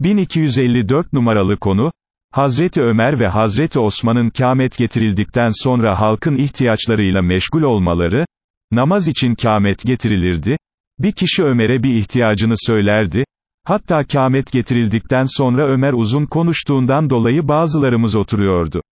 1254 numaralı konu, Hazreti Ömer ve Hazreti Osman'ın kâmet getirildikten sonra halkın ihtiyaçlarıyla meşgul olmaları, namaz için kâmet getirilirdi, bir kişi Ömer'e bir ihtiyacını söylerdi, hatta kâmet getirildikten sonra Ömer uzun konuştuğundan dolayı bazılarımız oturuyordu.